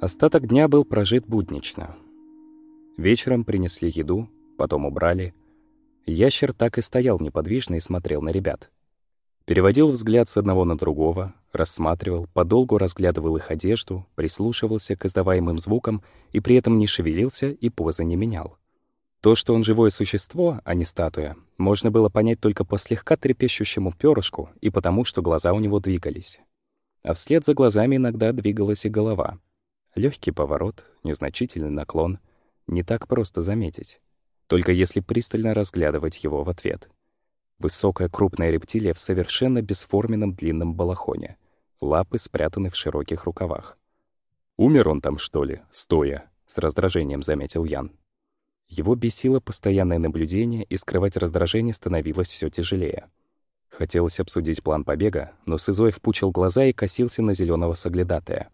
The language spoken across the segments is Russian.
Остаток дня был прожит буднично. Вечером принесли еду, потом убрали. Ящер так и стоял неподвижно и смотрел на ребят. Переводил взгляд с одного на другого, рассматривал, подолгу разглядывал их одежду, прислушивался к издаваемым звукам и при этом не шевелился и позы не менял. То, что он живое существо, а не статуя, можно было понять только по слегка трепещущему перышку и потому, что глаза у него двигались. А вслед за глазами иногда двигалась и голова. Легкий поворот, незначительный наклон. Не так просто заметить. Только если пристально разглядывать его в ответ. Высокая крупная рептилия в совершенно бесформенном длинном балахоне. Лапы спрятаны в широких рукавах. «Умер он там, что ли, стоя?» — с раздражением заметил Ян. Его бесило постоянное наблюдение, и скрывать раздражение становилось все тяжелее. Хотелось обсудить план побега, но Сызоев пучил глаза и косился на зеленого соглядатая.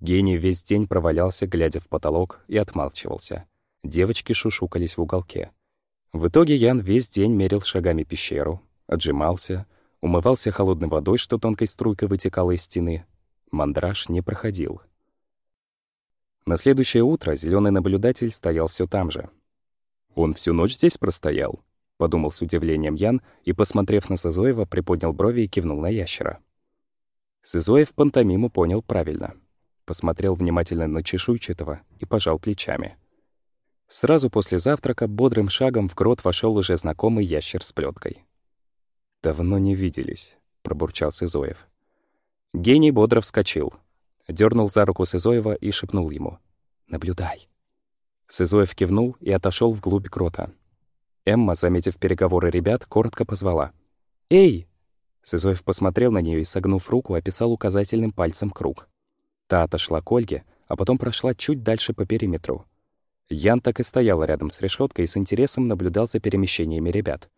Гений весь день провалялся, глядя в потолок, и отмалчивался. Девочки шушукались в уголке. В итоге Ян весь день мерил шагами пещеру, отжимался, умывался холодной водой, что тонкой струйкой вытекала из стены. Мандраж не проходил. На следующее утро зеленый наблюдатель стоял все там же. «Он всю ночь здесь простоял?» — подумал с удивлением Ян и, посмотрев на Сызоева, приподнял брови и кивнул на ящера. Сызоев пантомиму понял правильно — посмотрел внимательно на чешуйчатого и пожал плечами. Сразу после завтрака бодрым шагом в грот вошел уже знакомый ящер с плеткой. «Давно не виделись», — пробурчал Сызоев. Гений бодро вскочил, дернул за руку Сызоева и шепнул ему. «Наблюдай». Сызоев кивнул и отошел вглубь грота. Эмма, заметив переговоры ребят, коротко позвала. «Эй!» Сызоев посмотрел на нее и, согнув руку, описал указательным пальцем круг. Та отошла к Ольге, а потом прошла чуть дальше по периметру. Ян так и стоял рядом с решеткой и с интересом наблюдал за перемещениями ребят.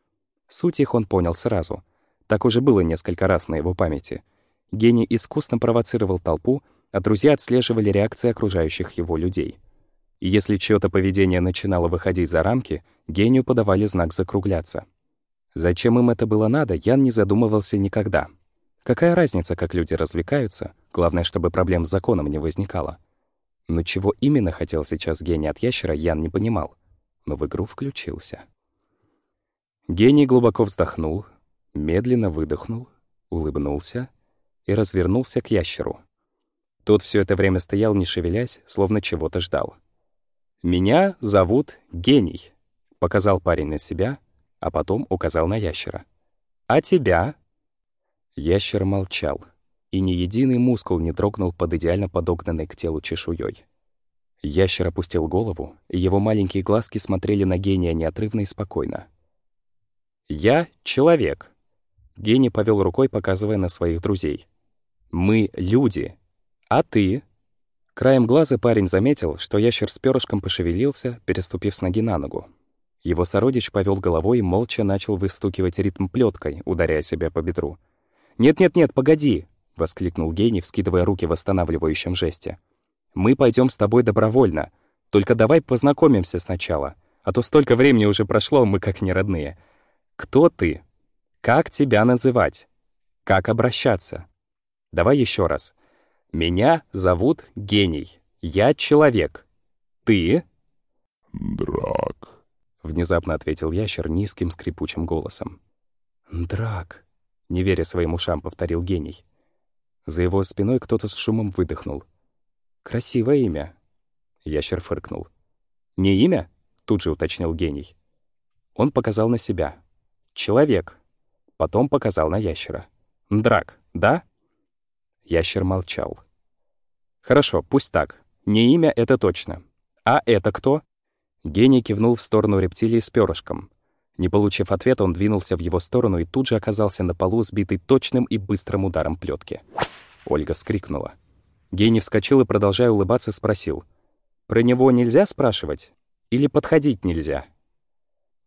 Суть их он понял сразу. Так уже было несколько раз на его памяти. Гений искусно провоцировал толпу, а друзья отслеживали реакции окружающих его людей. И если чьё-то поведение начинало выходить за рамки, гению подавали знак закругляться. Зачем им это было надо, Ян не задумывался никогда. Какая разница, как люди развлекаются, главное, чтобы проблем с законом не возникало. Но чего именно хотел сейчас гений от ящера, Ян не понимал, но в игру включился. Гений глубоко вздохнул, медленно выдохнул, улыбнулся и развернулся к ящеру. Тот все это время стоял, не шевелясь, словно чего-то ждал. «Меня зовут Гений», — показал парень на себя, а потом указал на ящера. «А тебя?» Ящер молчал, и ни единый мускул не дрогнул под идеально подогнанной к телу чешуей. Ящер опустил голову, и его маленькие глазки смотрели на гения неотрывно и спокойно. «Я — человек», — гений повел рукой, показывая на своих друзей. «Мы — люди. А ты?» Краем глаза парень заметил, что ящер с перышком пошевелился, переступив с ноги на ногу. Его сородич повел головой и молча начал выстукивать ритм плеткой, ударяя себя по бедру. «Нет-нет-нет, погоди!» — воскликнул гений, вскидывая руки в восстанавливающем жесте. «Мы пойдем с тобой добровольно. Только давай познакомимся сначала, а то столько времени уже прошло, мы как не родные. Кто ты? Как тебя называть? Как обращаться? Давай еще раз. Меня зовут Гений. Я человек. Ты?» «Драк», — внезапно ответил ящер низким скрипучим голосом. «Драк», не веря своим ушам, повторил гений. За его спиной кто-то с шумом выдохнул. «Красивое имя». Ящер фыркнул. «Не имя?» — тут же уточнил гений. Он показал на себя. «Человек». Потом показал на ящера. «Драк, да?» Ящер молчал. «Хорошо, пусть так. Не имя — это точно. А это кто?» Гений кивнул в сторону рептилии с перышком. Не получив ответа, он двинулся в его сторону и тут же оказался на полу, сбитый точным и быстрым ударом плетки. Ольга вскрикнула. Гений вскочил и, продолжая улыбаться, спросил. «Про него нельзя спрашивать? Или подходить нельзя?»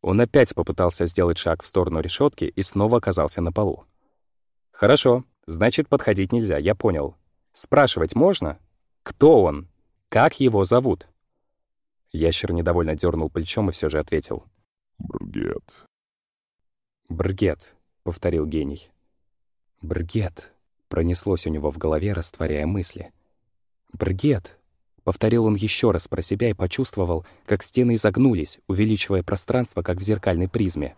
Он опять попытался сделать шаг в сторону решетки и снова оказался на полу. «Хорошо, значит, подходить нельзя, я понял. Спрашивать можно? Кто он? Как его зовут?» Ящер недовольно дернул плечом и все же ответил. Бргет. «Бргет», — повторил гений. «Бргет», — пронеслось у него в голове, растворяя мысли. «Бргет, Повторил он еще раз про себя и почувствовал, как стены изогнулись, увеличивая пространство, как в зеркальной призме.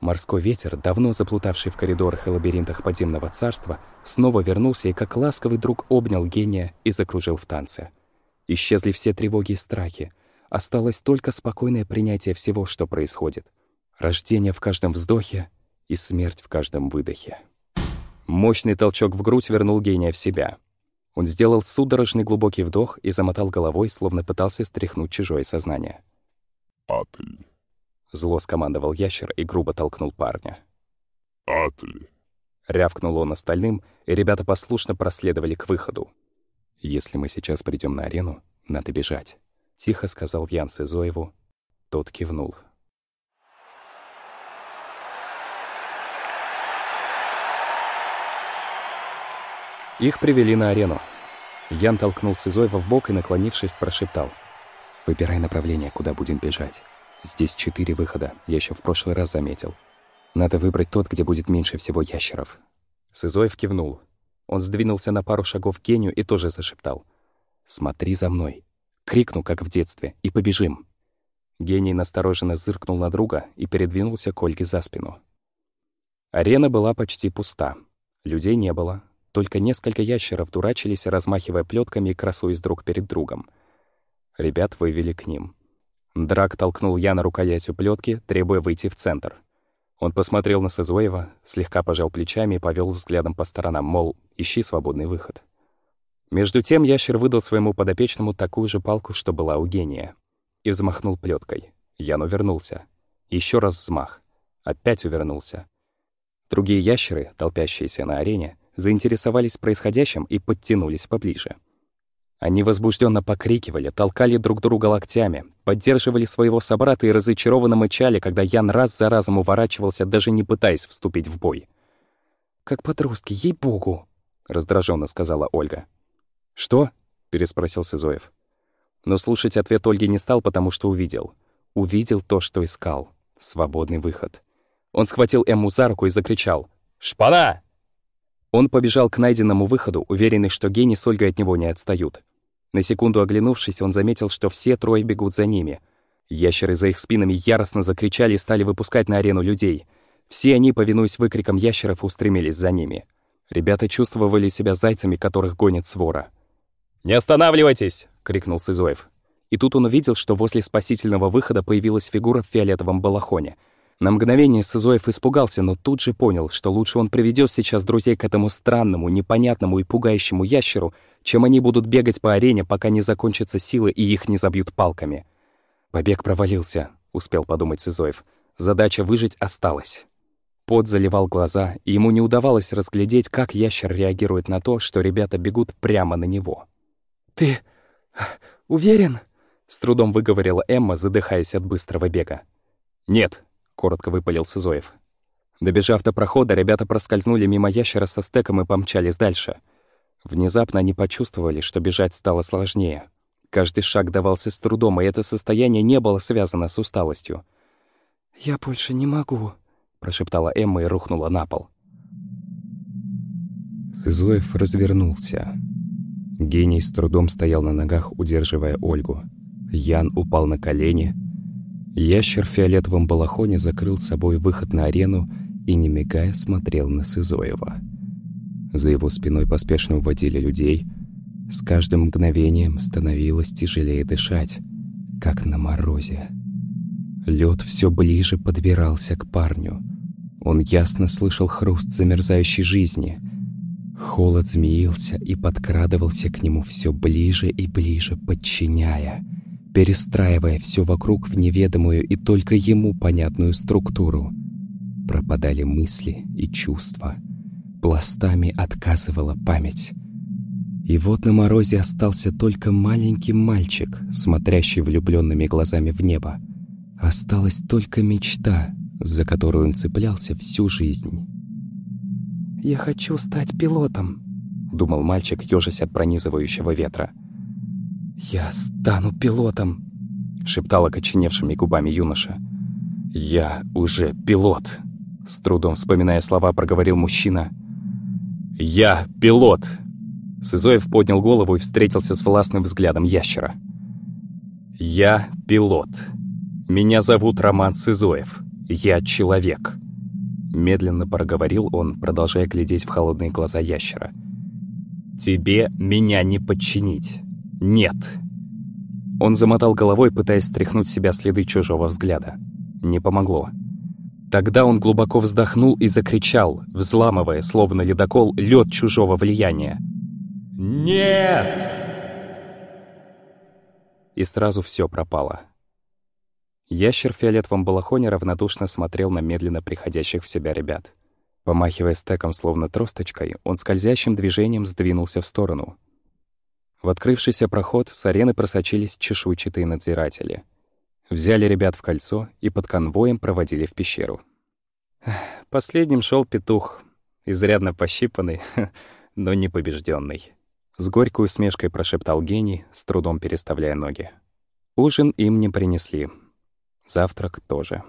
Морской ветер, давно заплутавший в коридорах и лабиринтах подземного царства, снова вернулся и как ласковый друг обнял гения и закружил в танце. Исчезли все тревоги и страхи. Осталось только спокойное принятие всего, что происходит. Рождение в каждом вздохе и смерть в каждом выдохе. Мощный толчок в грудь вернул гения в себя. Он сделал судорожный глубокий вдох и замотал головой, словно пытался стряхнуть чужое сознание. «Атль, Зло скомандовал ящер и грубо толкнул парня. Атль!» Рявкнул он остальным, и ребята послушно проследовали к выходу. «Если мы сейчас придем на арену, надо бежать», — тихо сказал Ян Сызоеву. Тот кивнул. Их привели на арену. Ян толкнул Сызоева в бок и, наклонившись, прошептал. «Выбирай направление, куда будем бежать. Здесь четыре выхода, я еще в прошлый раз заметил. Надо выбрать тот, где будет меньше всего ящеров». Сызоев кивнул. Он сдвинулся на пару шагов к гению и тоже зашептал. «Смотри за мной!» Крикну, как в детстве, и побежим. Гений настороженно зыркнул на друга и передвинулся к Ольге за спину. Арена была почти пуста. Людей не было. Только несколько ящеров дурачились, размахивая плетками и красуясь друг перед другом. Ребят вывели к ним. Драк толкнул Яна рукоятью плетки, требуя выйти в центр. Он посмотрел на Сызоева, слегка пожал плечами и повел взглядом по сторонам, мол, ищи свободный выход. Между тем ящер выдал своему подопечному такую же палку, что была у гения, и взмахнул плеткой. Ян увернулся. Еще раз взмах. Опять увернулся. Другие ящеры, толпящиеся на арене, заинтересовались происходящим и подтянулись поближе. Они возбужденно покрикивали, толкали друг друга локтями, поддерживали своего собрата и разочарованно мычали, когда Ян раз за разом уворачивался, даже не пытаясь вступить в бой. «Как подростки, ей-богу!» — раздраженно сказала Ольга. «Что?» — переспросил Сызоев. Но слушать ответ Ольги не стал, потому что увидел. Увидел то, что искал. Свободный выход. Он схватил Эмму за руку и закричал. «Шпана!» Он побежал к найденному выходу, уверенный, что Гений с Ольгой от него не отстают. На секунду оглянувшись, он заметил, что все трое бегут за ними. Ящеры за их спинами яростно закричали и стали выпускать на арену людей. Все они, повинуясь выкрикам ящеров, устремились за ними. Ребята чувствовали себя зайцами, которых гонит свора. «Не останавливайтесь!» — крикнул Сызоев. И тут он увидел, что возле спасительного выхода появилась фигура в фиолетовом балахоне — на мгновение Сызоев испугался, но тут же понял, что лучше он приведет сейчас друзей к этому странному, непонятному и пугающему ящеру, чем они будут бегать по арене, пока не закончатся силы и их не забьют палками. «Побег провалился», — успел подумать Сызоев. «Задача выжить осталась». Пот заливал глаза, и ему не удавалось разглядеть, как ящер реагирует на то, что ребята бегут прямо на него. «Ты уверен?» — с трудом выговорила Эмма, задыхаясь от быстрого бега. «Нет», коротко выпалил Сызоев. Добежав до прохода, ребята проскользнули мимо ящера со стеком и помчались дальше. Внезапно они почувствовали, что бежать стало сложнее. Каждый шаг давался с трудом, и это состояние не было связано с усталостью. «Я больше не могу», — прошептала Эмма и рухнула на пол. Сызоев развернулся. Гений с трудом стоял на ногах, удерживая Ольгу. Ян упал на колени — Ящер в фиолетовом балахоне закрыл собой выход на арену и, не мигая, смотрел на Сызоева. За его спиной поспешно уводили людей. С каждым мгновением становилось тяжелее дышать, как на морозе. Лед все ближе подбирался к парню. Он ясно слышал хруст замерзающей жизни. Холод змеился и подкрадывался к нему все ближе и ближе, подчиняя — перестраивая все вокруг в неведомую и только ему понятную структуру. Пропадали мысли и чувства. Пластами отказывала память. И вот на морозе остался только маленький мальчик, смотрящий влюбленными глазами в небо. Осталась только мечта, за которую он цеплялся всю жизнь. «Я хочу стать пилотом», — думал мальчик, ежась от пронизывающего ветра. «Я стану пилотом», — шептал окоченевшими губами юноша. «Я уже пилот», — с трудом вспоминая слова, проговорил мужчина. «Я пилот!» Сызоев поднял голову и встретился с властным взглядом ящера. «Я пилот. Меня зовут Роман Сызоев. Я человек». Медленно проговорил он, продолжая глядеть в холодные глаза ящера. «Тебе меня не подчинить. Нет». Он замотал головой, пытаясь стряхнуть себя следы чужого взгляда. Не помогло. Тогда он глубоко вздохнул и закричал, взламывая, словно ледокол, лед чужого влияния. «Нет!» И сразу все пропало. Ящер в фиолетовом балахоне равнодушно смотрел на медленно приходящих в себя ребят. Помахивая стеком словно тросточкой, он скользящим движением сдвинулся в сторону. В открывшийся проход с арены просочились чешуйчатые надзиратели. Взяли ребят в кольцо и под конвоем проводили в пещеру. Последним шел петух, изрядно пощипанный, но не побежденный. С горькой усмешкой прошептал гений, с трудом переставляя ноги. Ужин им не принесли. Завтрак тоже.